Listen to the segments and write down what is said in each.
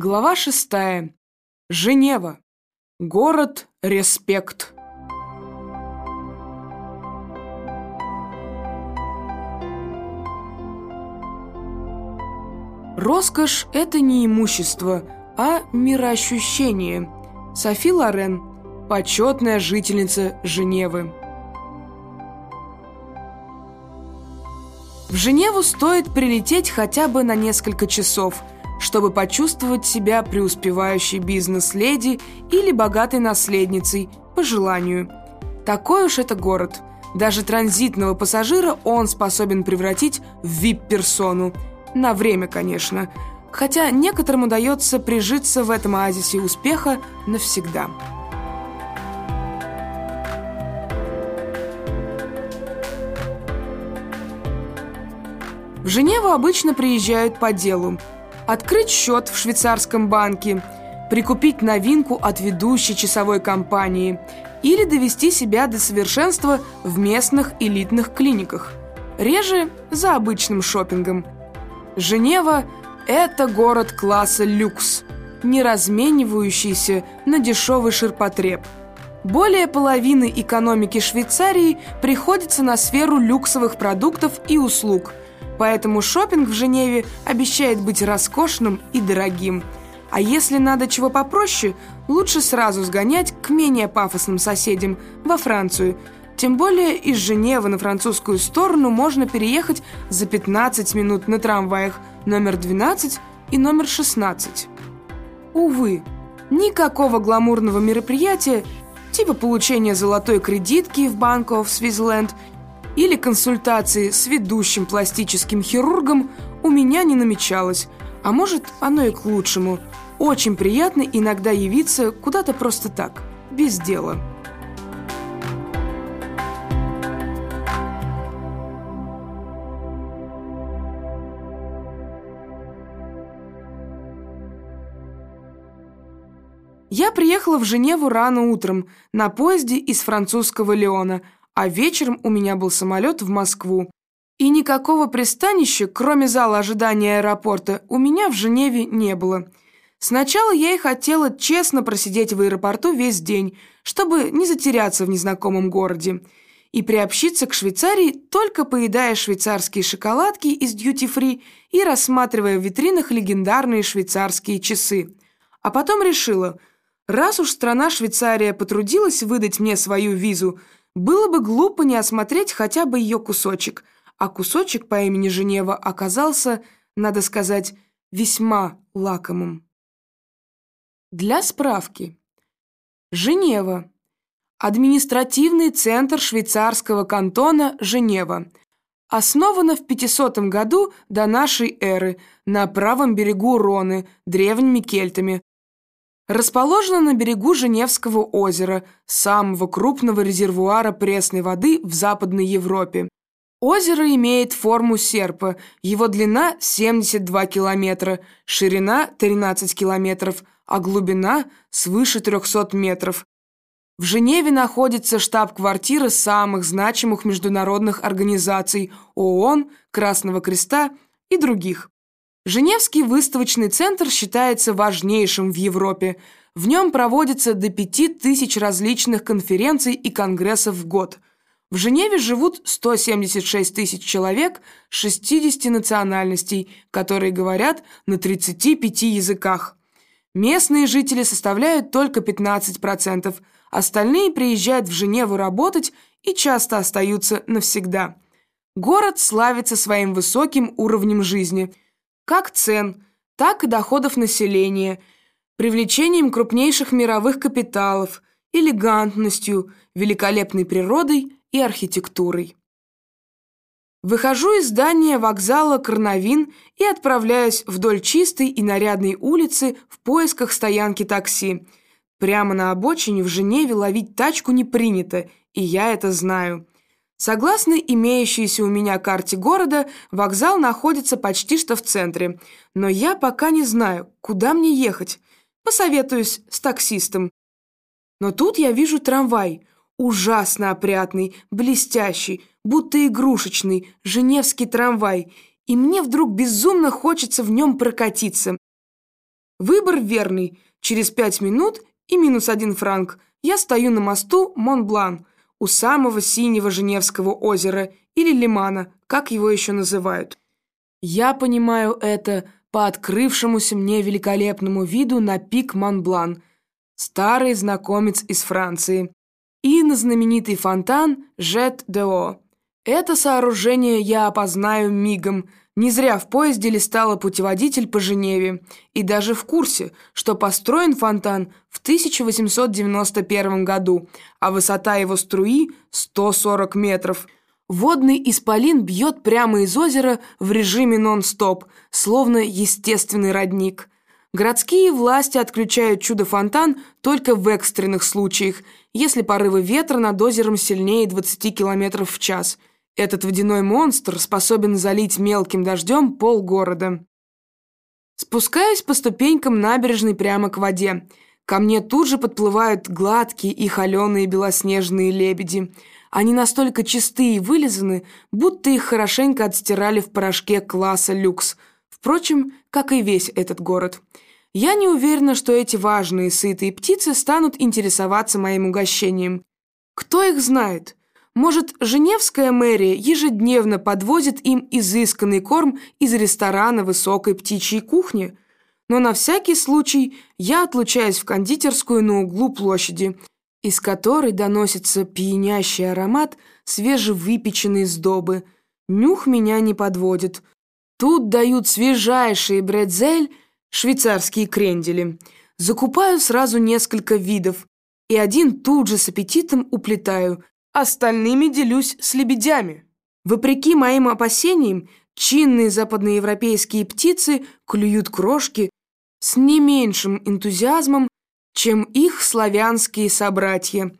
Глава шестая. Женева. Город Респект. Роскошь – это не имущество, а мироощущение. Софи Лорен, почетная жительница Женевы. В Женеву стоит прилететь хотя бы на несколько часов – чтобы почувствовать себя преуспевающей бизнес-леди или богатой наследницей, по желанию. Такой уж это город. Даже транзитного пассажира он способен превратить в вип-персону. На время, конечно. Хотя некоторым удается прижиться в этом оазисе успеха навсегда. В Женеву обычно приезжают по делу – открыть счет в швейцарском банке, прикупить новинку от ведущей часовой компании или довести себя до совершенства в местных элитных клиниках. Реже за обычным шопингом. Женева – это город класса люкс, не разменивающийся на дешевый ширпотреб. Более половины экономики Швейцарии приходится на сферу люксовых продуктов и услуг – Поэтому шопинг в Женеве обещает быть роскошным и дорогим. А если надо чего попроще, лучше сразу сгонять к менее пафосным соседям во Францию. Тем более из Женевы на французскую сторону можно переехать за 15 минут на трамваях номер 12 и номер 16. Увы, никакого гламурного мероприятия, типа получения золотой кредитки в Bank of или консультации с ведущим пластическим хирургом у меня не намечалось, а может, оно и к лучшему. Очень приятно иногда явиться куда-то просто так, без дела. Я приехала в Женеву рано утром на поезде из французского Леона – а вечером у меня был самолет в Москву. И никакого пристанища, кроме зала ожидания аэропорта, у меня в Женеве не было. Сначала я и хотела честно просидеть в аэропорту весь день, чтобы не затеряться в незнакомом городе, и приобщиться к Швейцарии, только поедая швейцарские шоколадки из дьюти-фри и рассматривая в витринах легендарные швейцарские часы. А потом решила, раз уж страна Швейцария потрудилась выдать мне свою визу – было бы глупо не осмотреть хотя бы ее кусочек, а кусочек по имени Женева оказался, надо сказать, весьма лакомым. Для справки. Женева. Административный центр швейцарского кантона Женева. Основана в 500 году до нашей эры на правом берегу Роны древними кельтами, Расположена на берегу Женевского озера, самого крупного резервуара пресной воды в Западной Европе. Озеро имеет форму серпа, его длина 72 километра, ширина 13 километров, а глубина свыше 300 метров. В Женеве находится штаб-квартира самых значимых международных организаций ООН, Красного Креста и других. Женевский выставочный центр считается важнейшим в Европе. В нем проводится до пяти тысяч различных конференций и конгрессов в год. В Женеве живут 176 тысяч человек 60 национальностей, которые говорят на 35 языках. Местные жители составляют только 15%, остальные приезжают в Женеву работать и часто остаются навсегда. Город славится своим высоким уровнем жизни – как цен, так и доходов населения, привлечением крупнейших мировых капиталов, элегантностью, великолепной природой и архитектурой. Выхожу из здания вокзала Карновин и отправляюсь вдоль чистой и нарядной улицы в поисках стоянки такси. Прямо на обочине в Женеве ловить тачку не принято, и я это знаю. Согласно имеющейся у меня карте города, вокзал находится почти что в центре, но я пока не знаю, куда мне ехать. Посоветуюсь с таксистом. Но тут я вижу трамвай, ужасно опрятный, блестящий, будто игрушечный, женевский трамвай, и мне вдруг безумно хочется в нем прокатиться. Выбор верный. Через пять минут и минус один франк я стою на мосту Монблан у самого синего Женевского озера или лимана, как его еще называют. Я понимаю это по открывшемуся мне великолепному виду на пик Монблан, старый знакомец из Франции, и на знаменитый фонтан Жет-де-О. Это сооружение я опознаю мигом. Не зря в поезде листала путеводитель по Женеве. И даже в курсе, что построен фонтан в 1891 году, а высота его струи 140 метров – Водный исполин бьет прямо из озера в режиме нон-стоп, словно естественный родник. Городские власти отключают чудо-фонтан только в экстренных случаях, если порывы ветра над озером сильнее 20 км в час. Этот водяной монстр способен залить мелким дождем полгорода. Спускаюсь по ступенькам набережной прямо к воде. Ко мне тут же подплывают гладкие и холеные белоснежные лебеди – они настолько чистые и вылизаны, будто их хорошенько отстирали в порошке класса люкс. Впрочем, как и весь этот город. Я не уверена, что эти важные сытые птицы станут интересоваться моим угощением. Кто их знает? Может, Женевская мэрия ежедневно подвозит им изысканный корм из ресторана высокой птичьей кухни? Но на всякий случай я отлучаюсь в кондитерскую на углу площади – из которой доносится пьянящий аромат свежевыпеченной сдобы. Нюх меня не подводит. Тут дают свежайшие бредзель, швейцарские крендели. Закупаю сразу несколько видов, и один тут же с аппетитом уплетаю, остальными делюсь с лебедями. Вопреки моим опасениям, чинные западноевропейские птицы клюют крошки с не меньшим энтузиазмом, чем их славянские собратья.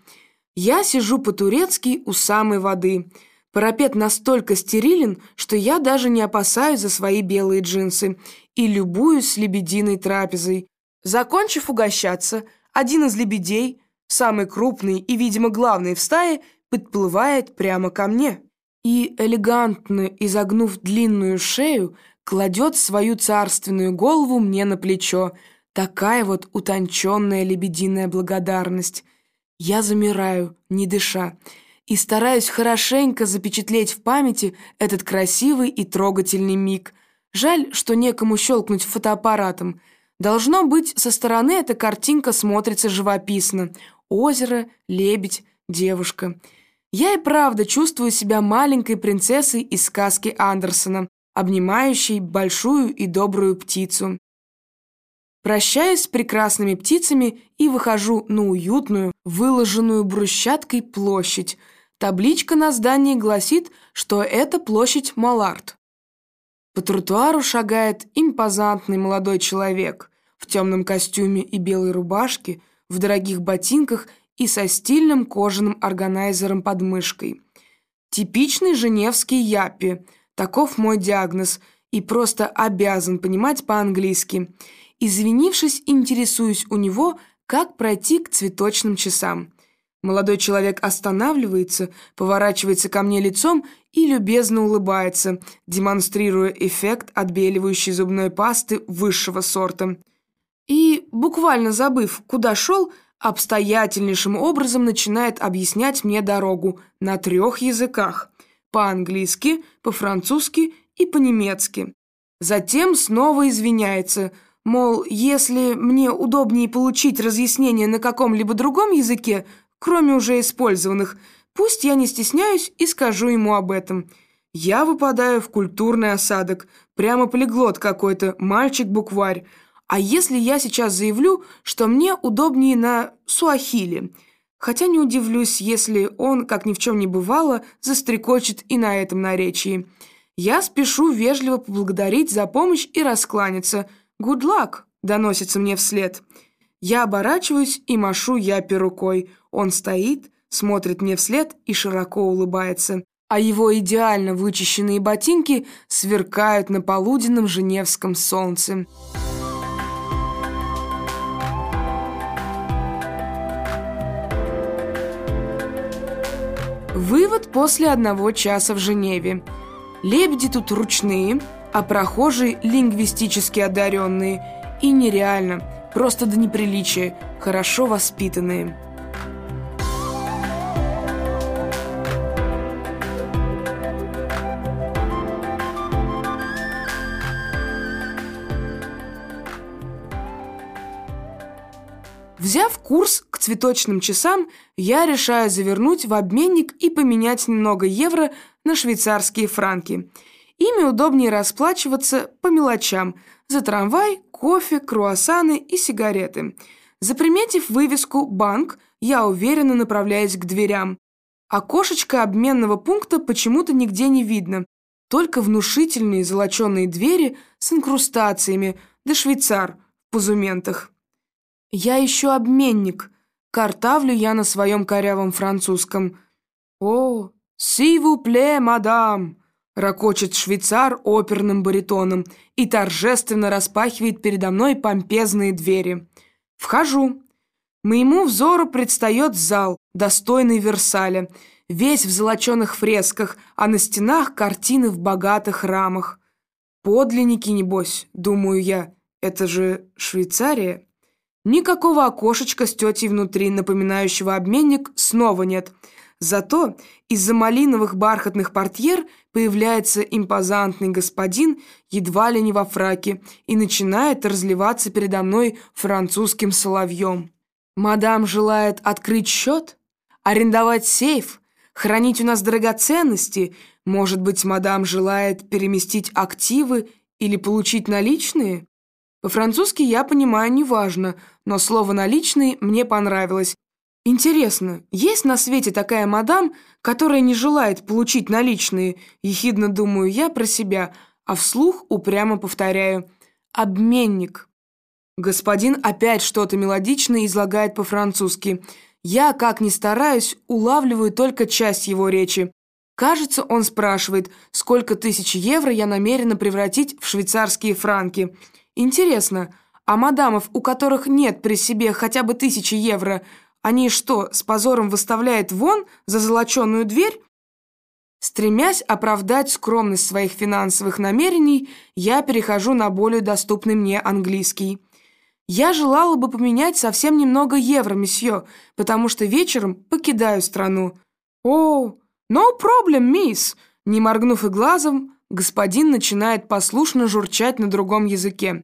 Я сижу по-турецки у самой воды. Парапет настолько стерилен, что я даже не опасаюсь за свои белые джинсы и любуюсь лебединой трапезой. Закончив угощаться, один из лебедей, самый крупный и, видимо, главный в стае, подплывает прямо ко мне и, элегантно изогнув длинную шею, кладет свою царственную голову мне на плечо – Такая вот утонченная лебединая благодарность. Я замираю, не дыша, и стараюсь хорошенько запечатлеть в памяти этот красивый и трогательный миг. Жаль, что некому щелкнуть фотоаппаратом. Должно быть, со стороны эта картинка смотрится живописно. Озеро, лебедь, девушка. Я и правда чувствую себя маленькой принцессой из сказки Андерсона, обнимающей большую и добрую птицу. Прощаюсь с прекрасными птицами и выхожу на уютную, выложенную брусчаткой площадь. Табличка на здании гласит, что это площадь Малард. По тротуару шагает импозантный молодой человек в темном костюме и белой рубашке, в дорогих ботинках и со стильным кожаным органайзером под мышкой. Типичный женевский япи, таков мой диагноз, и просто обязан понимать по-английски – Извинившись, интересуюсь у него, как пройти к цветочным часам. Молодой человек останавливается, поворачивается ко мне лицом и любезно улыбается, демонстрируя эффект отбеливающей зубной пасты высшего сорта. И, буквально забыв, куда шел, обстоятельнейшим образом начинает объяснять мне дорогу на трех языках – по-английски, по-французски и по-немецки. Затем снова извиняется – Мол, если мне удобнее получить разъяснение на каком-либо другом языке, кроме уже использованных, пусть я не стесняюсь и скажу ему об этом. Я выпадаю в культурный осадок, прямо полиглот какой-то, мальчик-букварь. А если я сейчас заявлю, что мне удобнее на суахили? Хотя не удивлюсь, если он, как ни в чем не бывало, застрекочет и на этом наречии. Я спешу вежливо поблагодарить за помощь и раскланяться – «Good luck!» — доносится мне вслед. Я оборачиваюсь и машу Япи рукой. Он стоит, смотрит мне вслед и широко улыбается. А его идеально вычищенные ботинки сверкают на полуденном женевском солнце. Вывод после одного часа в Женеве. Лебеди тут ручные – а прохожие лингвистически одаренные, и нереально, просто до неприличия, хорошо воспитанные. Взяв курс цветочным часам, я решаю завернуть в обменник и поменять немного евро на швейцарские франки. Ими удобнее расплачиваться по мелочам – за трамвай, кофе, круассаны и сигареты. Заприметив вывеску «Банк», я уверенно направляюсь к дверям. Окошечко обменного пункта почему-то нигде не видно, только внушительные золоченые двери с инкрустациями, да швейцар в пузументах. «Я еще обменник», — картавлю я на своем корявом французском. «О, си пле, мадам», — ракочет швейцар оперным баритоном и торжественно распахивает передо мной помпезные двери. Вхожу. Моему взору предстает зал, достойный Версаля, весь в золоченых фресках, а на стенах картины в богатых рамах. Подлинники, небось, думаю я, это же Швейцария. Никакого окошечка с тетей внутри, напоминающего обменник, снова нет. Зато из-за малиновых бархатных портьер появляется импозантный господин, едва ли не во фраке, и начинает разливаться передо мной французским соловьем. «Мадам желает открыть счет? Арендовать сейф? Хранить у нас драгоценности? Может быть, мадам желает переместить активы или получить наличные?» По-французски я понимаю неважно, но слово «наличный» мне понравилось. Интересно, есть на свете такая мадам, которая не желает получить наличные? Ехидно думаю я про себя, а вслух упрямо повторяю. Обменник. Господин опять что-то мелодичное излагает по-французски. Я, как ни стараюсь, улавливаю только часть его речи. Кажется, он спрашивает, сколько тысяч евро я намерена превратить в швейцарские франки – Интересно, а мадамов, у которых нет при себе хотя бы тысячи евро, они что, с позором выставляют вон за золоченую дверь? Стремясь оправдать скромность своих финансовых намерений, я перехожу на более доступный мне английский. Я желала бы поменять совсем немного евро, месье, потому что вечером покидаю страну. О, no problem, мисс. Не моргнув и глазом, господин начинает послушно журчать на другом языке.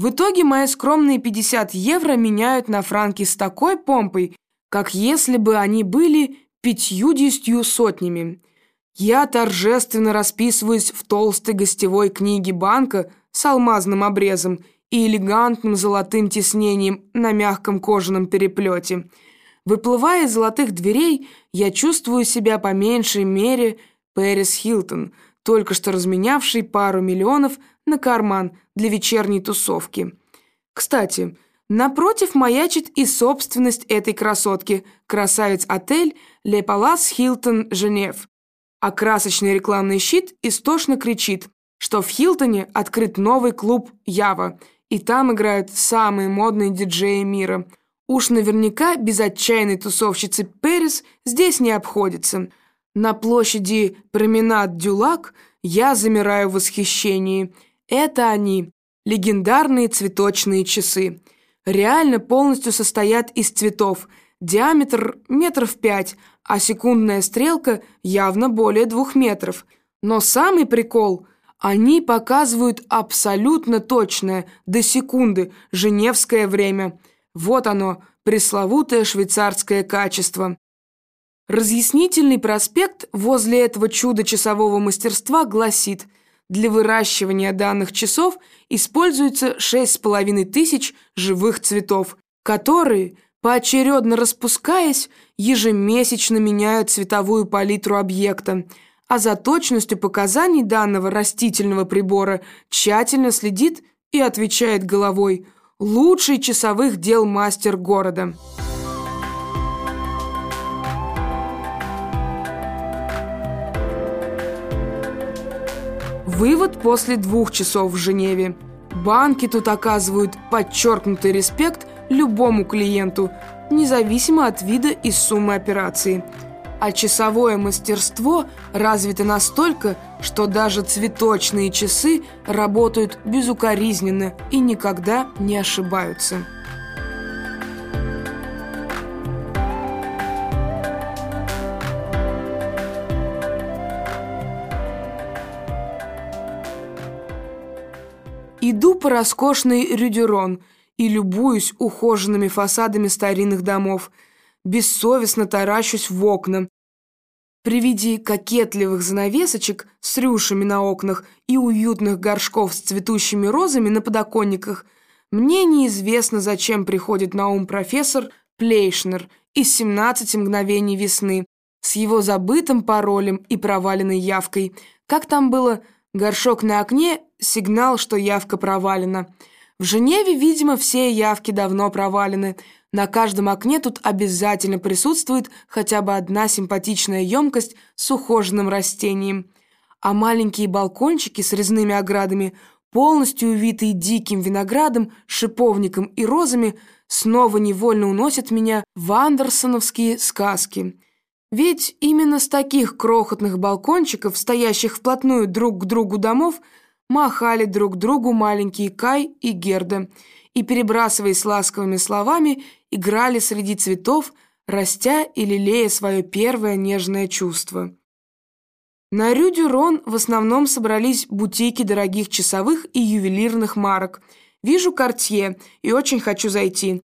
В итоге мои скромные 50 евро меняют на франки с такой помпой, как если бы они были пятьюдесятью сотнями. Я торжественно расписываюсь в толстой гостевой книге банка с алмазным обрезом и элегантным золотым тиснением на мягком кожаном переплете. Выплывая из золотых дверей, я чувствую себя по меньшей мере Пэрис Хилтон, только что разменявший пару миллионов на карман для вечерней тусовки. Кстати, напротив маячит и собственность этой красотки – красавец-отель «Ле Палас Хилтон Женев». А красочный рекламный щит истошно кричит, что в Хилтоне открыт новый клуб «Ява», и там играют самые модные диджеи мира. Уж наверняка без отчаянной тусовщицы Перес здесь не обходится. На площади Променад Дюлак я замираю в восхищении – это они, легендарные цветочные часы. Реально полностью состоят из цветов. Диаметр метров пять, а секундная стрелка явно более двух метров. Но самый прикол – они показывают абсолютно точное, до секунды, женевское время. Вот оно, пресловутое швейцарское качество. Разъяснительный проспект возле этого чуда часового мастерства гласит – для выращивания данных часов используется 6,5 тысяч живых цветов, которые, поочередно распускаясь, ежемесячно меняют цветовую палитру объекта, а за точностью показаний данного растительного прибора тщательно следит и отвечает головой «Лучший часовых дел мастер города». Вывод после двух часов в Женеве. Банки тут оказывают подчеркнутый респект любому клиенту, независимо от вида и суммы операции. а часовое мастерство развито настолько, что даже цветочные часы работают безукоризненно и никогда не ошибаются. По роскошной Рюдерон и любуюсь ухоженными фасадами старинных домов, бессовестно таращусь в окна. При виде кокетливых занавесочек с рюшами на окнах и уютных горшков с цветущими розами на подоконниках мне неизвестно, зачем приходит на ум профессор Плейшнер из «17 мгновений весны» с его забытым паролем и проваленной явкой. Как там было Горшок на окне – сигнал, что явка провалена. В Женеве, видимо, все явки давно провалены. На каждом окне тут обязательно присутствует хотя бы одна симпатичная емкость с ухоженным растением. А маленькие балкончики с резными оградами, полностью увитые диким виноградом, шиповником и розами, снова невольно уносят меня в андерсоновские сказки – ведь именно с таких крохотных балкончиков, стоящих вплотную друг к другу домов, махали друг другу маленькие Кай и Герда и, перебрасываясь ласковыми словами, играли среди цветов, растя и лелея свое первое нежное чувство. На Рю-Дюрон в основном собрались бутики дорогих часовых и ювелирных марок. Вижу Кортье и очень хочу зайти.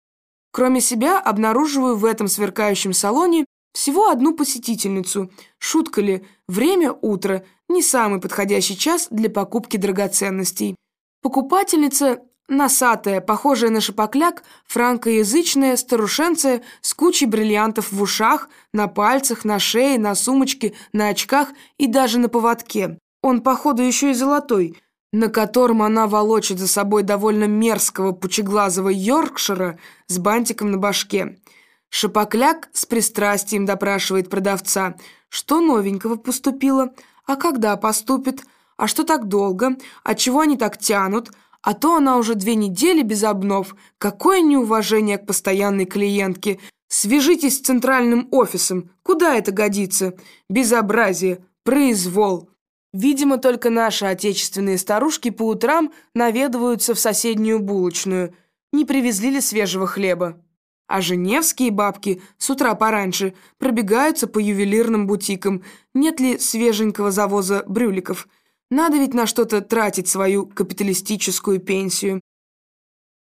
Кроме себя, обнаруживаю в этом сверкающем салоне всего одну посетительницу. Шутка ли, время утро, не самый подходящий час для покупки драгоценностей. Покупательница носатая, похожая на шапокляк, франкоязычная старушенция с кучей бриллиантов в ушах, на пальцах, на шее, на сумочке, на очках и даже на поводке. Он, походу, еще и золотой, на котором она волочит за собой довольно мерзкого пучеглазого Йоркшира с бантиком на башке. Шапокляк с пристрастием допрашивает продавца, что новенького поступило, а когда поступит, а что так долго, а чего они так тянут, а то она уже две недели без обнов. Какое неуважение к постоянной клиентке. Свяжитесь с центральным офисом. Куда это годится? Безобразие, произвол. Видимо, только наши отечественные старушки по утрам наведываются в соседнюю булочную. Не привезли ли свежего хлеба? А женевские бабки с утра пораньше пробегаются по ювелирным бутикам. Нет ли свеженького завоза брюликов? Надо ведь на что-то тратить свою капиталистическую пенсию.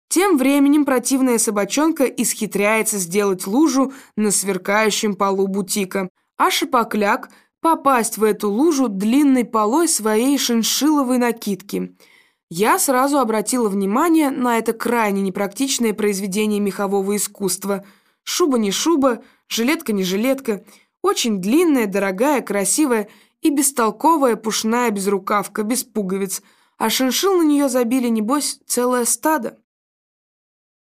Тем временем противная собачонка исхитряется сделать лужу на сверкающем полу бутика, а шапокляк попасть в эту лужу длинной полой своей шиншиловой накидки – я сразу обратила внимание на это крайне непрактичное произведение мехового искусства. Шуба не шуба, жилетка не жилетка. Очень длинная, дорогая, красивая и бестолковая пушная безрукавка, без пуговиц. А шиншил на нее забили, небось, целое стадо.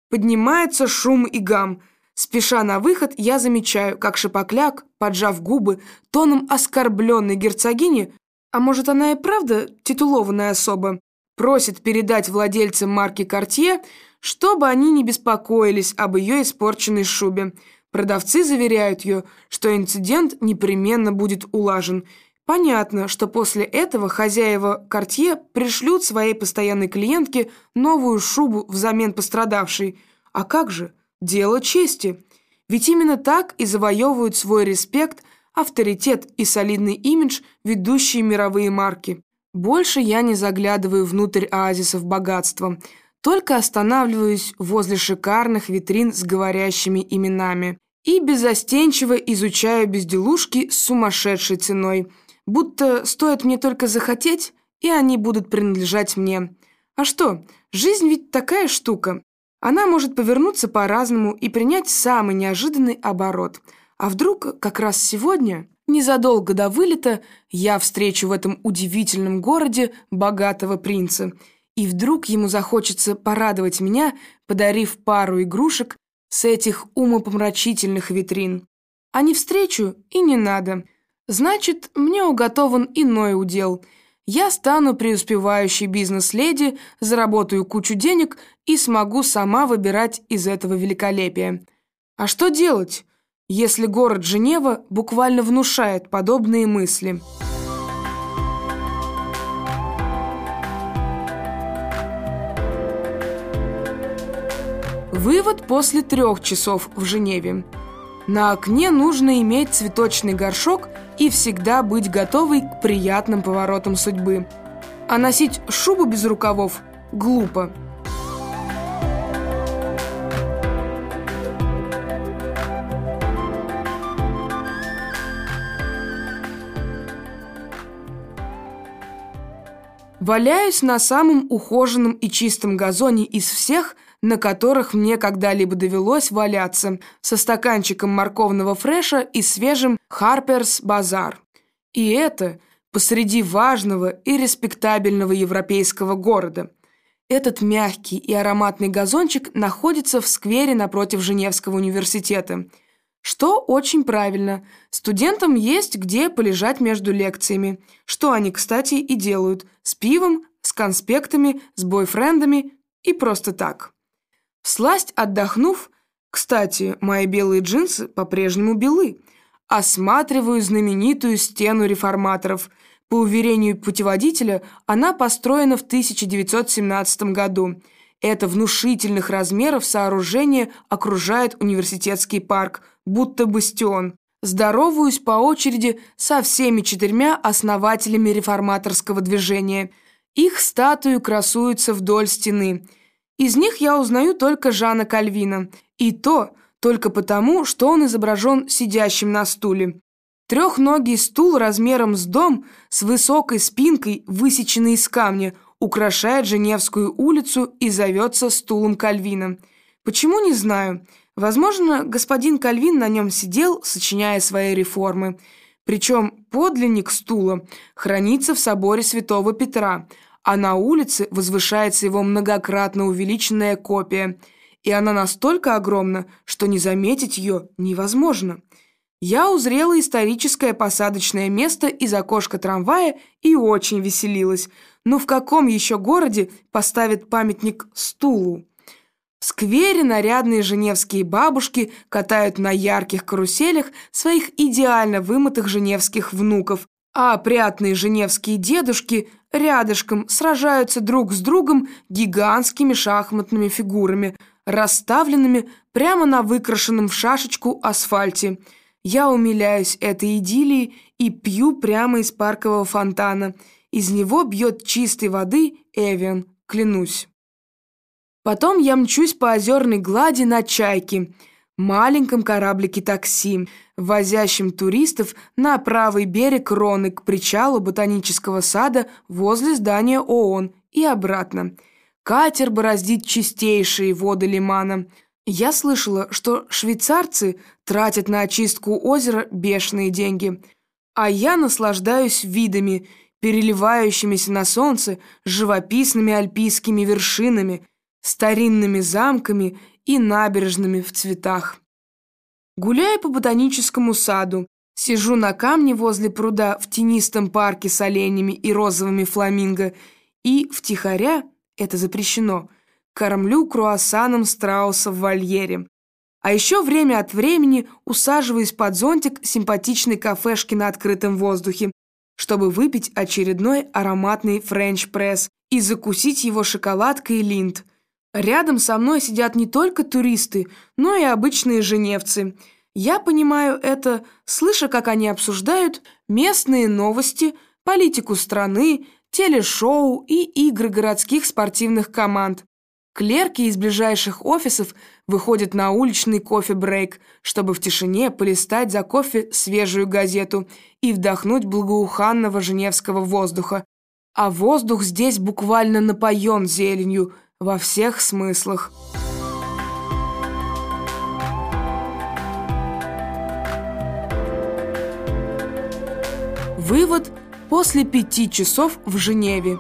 Поднимается шум и гам. Спеша на выход, я замечаю, как шипокляк, поджав губы, тоном оскорбленной герцогини, а может, она и правда титулованная особа, просит передать владельцам марки «Кортье», чтобы они не беспокоились об ее испорченной шубе. Продавцы заверяют ее, что инцидент непременно будет улажен. Понятно, что после этого хозяева «Кортье» пришлют своей постоянной клиентке новую шубу взамен пострадавшей. А как же? Дело чести. Ведь именно так и завоевывают свой респект, авторитет и солидный имидж ведущие мировые марки. Больше я не заглядываю внутрь оазисов богатства, только останавливаюсь возле шикарных витрин с говорящими именами и безостенчиво изучаю безделушки с сумасшедшей ценой, будто стоит мне только захотеть, и они будут принадлежать мне. А что, жизнь ведь такая штука. Она может повернуться по-разному и принять самый неожиданный оборот. А вдруг как раз сегодня Незадолго до вылета я встречу в этом удивительном городе богатого принца, и вдруг ему захочется порадовать меня, подарив пару игрушек с этих умопомрачительных витрин. А не встречу и не надо. Значит, мне уготован иной удел. Я стану преуспевающей бизнес-леди, заработаю кучу денег и смогу сама выбирать из этого великолепия. А что делать? Если город Женева буквально внушает подобные мысли. Вывод после трех часов в Женеве. На окне нужно иметь цветочный горшок и всегда быть готовой к приятным поворотам судьбы. А носить шубу без рукавов глупо. Валяюсь на самом ухоженном и чистом газоне из всех, на которых мне когда-либо довелось валяться, со стаканчиком морковного фреша и свежим «Харперс Базар». И это посреди важного и респектабельного европейского города. Этот мягкий и ароматный газончик находится в сквере напротив Женевского университета – что очень правильно. Студентам есть где полежать между лекциями. Что они, кстати, и делают. С пивом, с конспектами, с бойфрендами и просто так. Всласть отдохнув, кстати, мои белые джинсы по-прежнему белы, осматриваю знаменитую стену реформаторов. По уверению путеводителя, она построена в 1917 году. Это внушительных размеров сооружение окружает университетский парк – будто бастион. Здороваюсь по очереди со всеми четырьмя основателями реформаторского движения. Их статуи красуются вдоль стены. Из них я узнаю только Жана Кальвина. И то только потому, что он изображен сидящим на стуле. Трехногий стул размером с дом, с высокой спинкой, высеченный из камня, украшает Женевскую улицу и зовется стулом Кальвина. Почему, не знаю. Возможно, господин Кальвин на нем сидел, сочиняя свои реформы. Причем подлинник стула хранится в соборе святого Петра, а на улице возвышается его многократно увеличенная копия, и она настолько огромна, что не заметить ее невозможно. Я узрела историческое посадочное место из окошка трамвая и очень веселилась. Но в каком еще городе поставят памятник стулу? В сквере нарядные женевские бабушки катают на ярких каруселях своих идеально вымытых женевских внуков, а опрятные женевские дедушки рядышком сражаются друг с другом гигантскими шахматными фигурами, расставленными прямо на выкрашенном в шашечку асфальте. Я умиляюсь этой идиллии и пью прямо из паркового фонтана. Из него бьет чистой воды Эвиан, клянусь. Потом я мчусь по озерной глади на «Чайке», маленьком кораблике-такси, возящем туристов на правый берег Роны к причалу ботанического сада возле здания ООН и обратно. Катер бороздит чистейшие воды лимана. Я слышала, что швейцарцы тратят на очистку озера бешеные деньги, а я наслаждаюсь видами, переливающимися на солнце живописными альпийскими вершинами – старинными замками и набережными в цветах. Гуляю по ботаническому саду, сижу на камне возле пруда в тенистом парке с оленями и розовыми фламинго и, втихаря, это запрещено, кормлю круассаном страуса в вольере. А еще время от времени усаживаюсь под зонтик симпатичной кафешки на открытом воздухе, чтобы выпить очередной ароматный френч-пресс и закусить его шоколадкой линд – Рядом со мной сидят не только туристы, но и обычные женевцы. Я понимаю это, слыша, как они обсуждают местные новости, политику страны, телешоу и игры городских спортивных команд. Клерки из ближайших офисов выходят на уличный кофе-брейк, чтобы в тишине полистать за кофе свежую газету и вдохнуть благоуханного женевского воздуха. А воздух здесь буквально напоен зеленью – во всех смыслах. Вывод после пяти часов в Женеве.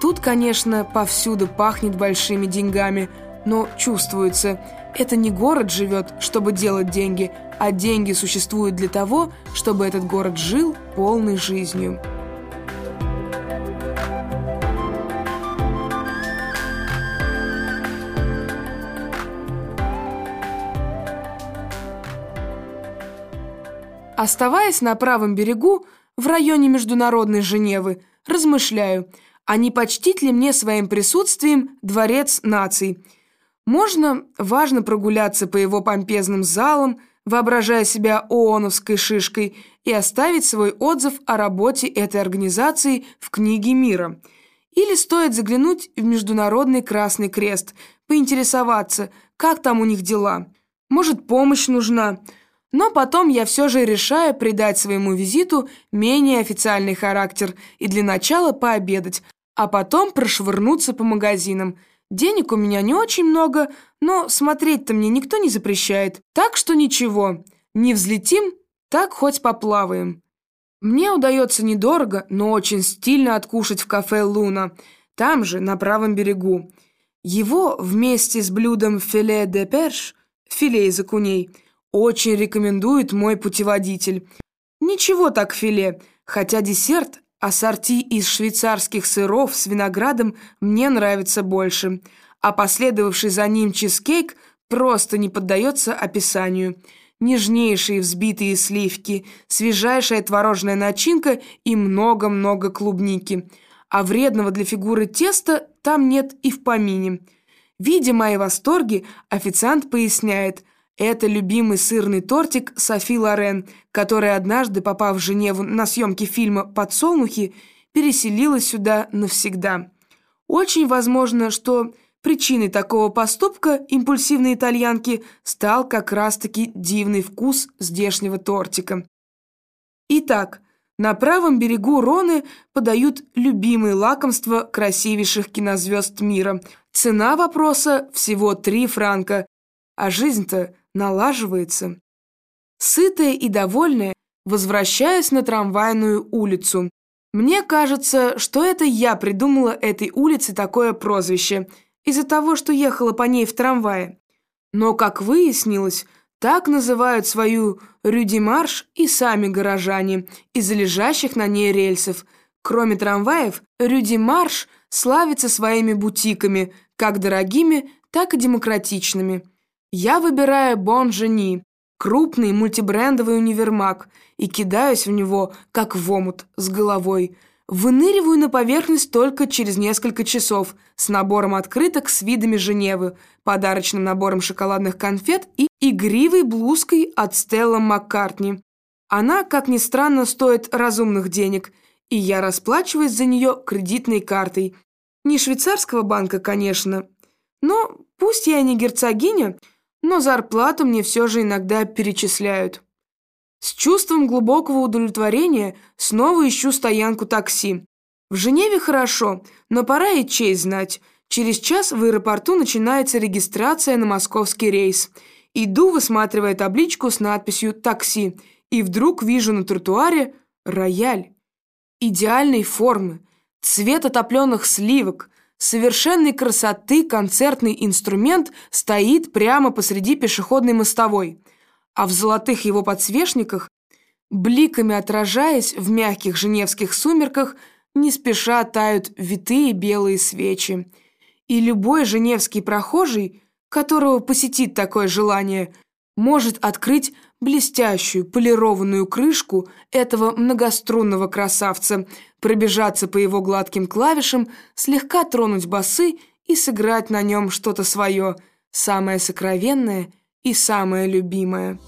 Тут, конечно, повсюду пахнет большими деньгами, но чувствуется, это не город живет, чтобы делать деньги, а деньги существуют для того, чтобы этот город жил полной жизнью. Оставаясь на правом берегу, в районе Международной Женевы, размышляю, а не почтить ли мне своим присутствием дворец наций. Можно, важно прогуляться по его помпезным залам, воображая себя ооновской шишкой, и оставить свой отзыв о работе этой организации в книге мира. Или стоит заглянуть в Международный Красный Крест, поинтересоваться, как там у них дела. Может, помощь нужна. Но потом я все же решаю придать своему визиту менее официальный характер и для начала пообедать, а потом прошвырнуться по магазинам. Денег у меня не очень много, но смотреть-то мне никто не запрещает. Так что ничего, не взлетим, так хоть поплаваем. Мне удается недорого, но очень стильно откушать в кафе «Луна», там же, на правом берегу. Его вместе с блюдом филе де перш, филе из окуней, очень рекомендует мой путеводитель. Ничего так филе, хотя десерт, ассорти из швейцарских сыров с виноградом мне нравится больше, а последовавший за ним чизкейк просто не поддается описанию – нежнейшие взбитые сливки, свежайшая творожная начинка и много-много клубники. А вредного для фигуры теста там нет и в помине. Видя мои восторги, официант поясняет, это любимый сырный тортик Софи Лорен, которая однажды, попав в Женеву на съемки фильма «Подсолнухи», переселилась сюда навсегда. Очень возможно, что Причиной такого поступка импульсивной итальянки стал как раз-таки дивный вкус здешнего тортика. Итак, на правом берегу Роны подают любимые лакомства красивейших кинозвезд мира. Цена вопроса всего 3 франка, а жизнь-то налаживается. Сытая и довольная, возвращаюсь на трамвайную улицу. Мне кажется, что это я придумала этой улице такое прозвище – из-за того, что ехала по ней в трамвае. Но, как выяснилось, так называют свою Рюдимарш и сами горожане из-за лежащих на ней рельсов. Кроме трамваев, Рюдимарш славится своими бутиками, как дорогими, так и демократичными. Я выбираю Бон-Жени, крупный мультибрендовый универмаг, и кидаюсь в него, как в омут, с головой – Выныриваю на поверхность только через несколько часов с набором открыток с видами Женевы, подарочным набором шоколадных конфет и игривой блузкой от Стелла Маккартни. Она, как ни странно, стоит разумных денег, и я расплачиваюсь за нее кредитной картой. Не швейцарского банка, конечно. Но пусть я не герцогиня, но зарплату мне все же иногда перечисляют. С чувством глубокого удовлетворения снова ищу стоянку такси. В Женеве хорошо, но пора и честь знать. Через час в аэропорту начинается регистрация на московский рейс. Иду, высматривая табличку с надписью «Такси», и вдруг вижу на тротуаре рояль. Идеальной формы, цвет отопленных сливок, совершенной красоты концертный инструмент стоит прямо посреди пешеходной мостовой – а в золотых его подсвечниках, бликами отражаясь в мягких женевских сумерках, не спеша тают витые белые свечи. И любой женевский прохожий, которого посетит такое желание, может открыть блестящую полированную крышку этого многострунного красавца, пробежаться по его гладким клавишам, слегка тронуть басы и сыграть на нем что-то свое, самое сокровенное и самое любимое.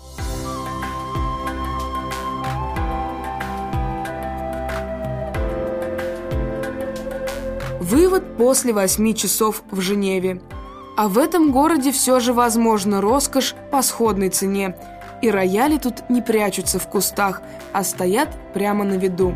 Вывод после восьми часов в Женеве. А в этом городе все же возможна роскошь по сходной цене, и рояли тут не прячутся в кустах, а стоят прямо на виду.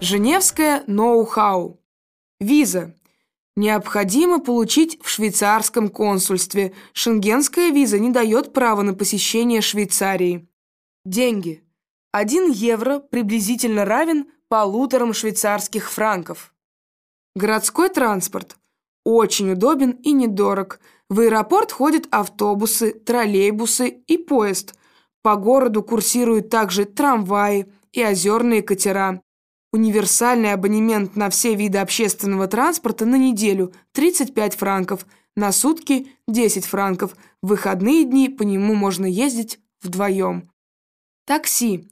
Женевское ноу-хау. Виза. Необходимо получить в швейцарском консульстве. Шенгенская виза не дает права на посещение Швейцарии. Деньги. 1 евро приблизительно равен полуторам швейцарских франков. Городской транспорт. Очень удобен и недорог. В аэропорт ходят автобусы, троллейбусы и поезд. По городу курсируют также трамваи, и озерные катера. Универсальный абонемент на все виды общественного транспорта на неделю – 35 франков, на сутки – 10 франков, в выходные дни по нему можно ездить вдвоем. Такси.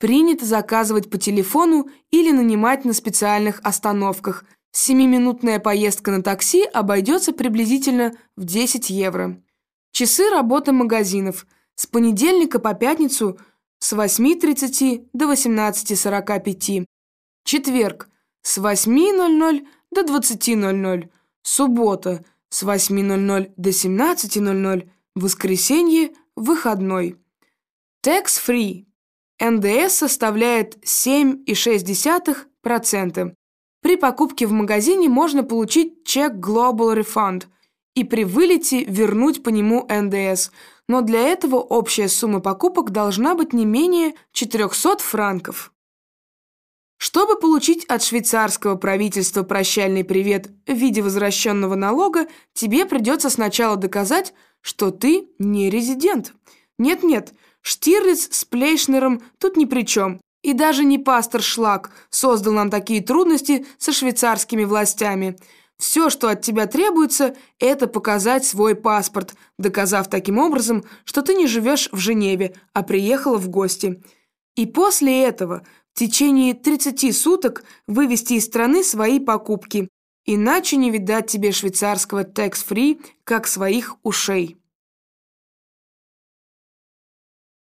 Принято заказывать по телефону или нанимать на специальных остановках. Семиминутная поездка на такси обойдется приблизительно в 10 евро. Часы работы магазинов. С понедельника по пятницу с 8.30 до 18.45. Четверг с 8.00 до 20.00. Суббота с 8.00 до 17.00. Воскресенье – выходной. Tax-free. НДС составляет 7,6%. При покупке в магазине можно получить чек Global Refund и при вылете вернуть по нему НДС, но для этого общая сумма покупок должна быть не менее 400 франков. Чтобы получить от швейцарского правительства прощальный привет в виде возвращенного налога, тебе придется сначала доказать, что ты не резидент. Нет-нет, Штирлиц с Плейшнером тут ни при чем. И даже не пастор Шлак создал нам такие трудности со швейцарскими властями. Все, что от тебя требуется, это показать свой паспорт, доказав таким образом, что ты не живешь в Женеве, а приехала в гости. И после этого в течение 30 суток вывести из страны свои покупки. Иначе не видать тебе швейцарского tax-free, как своих ушей.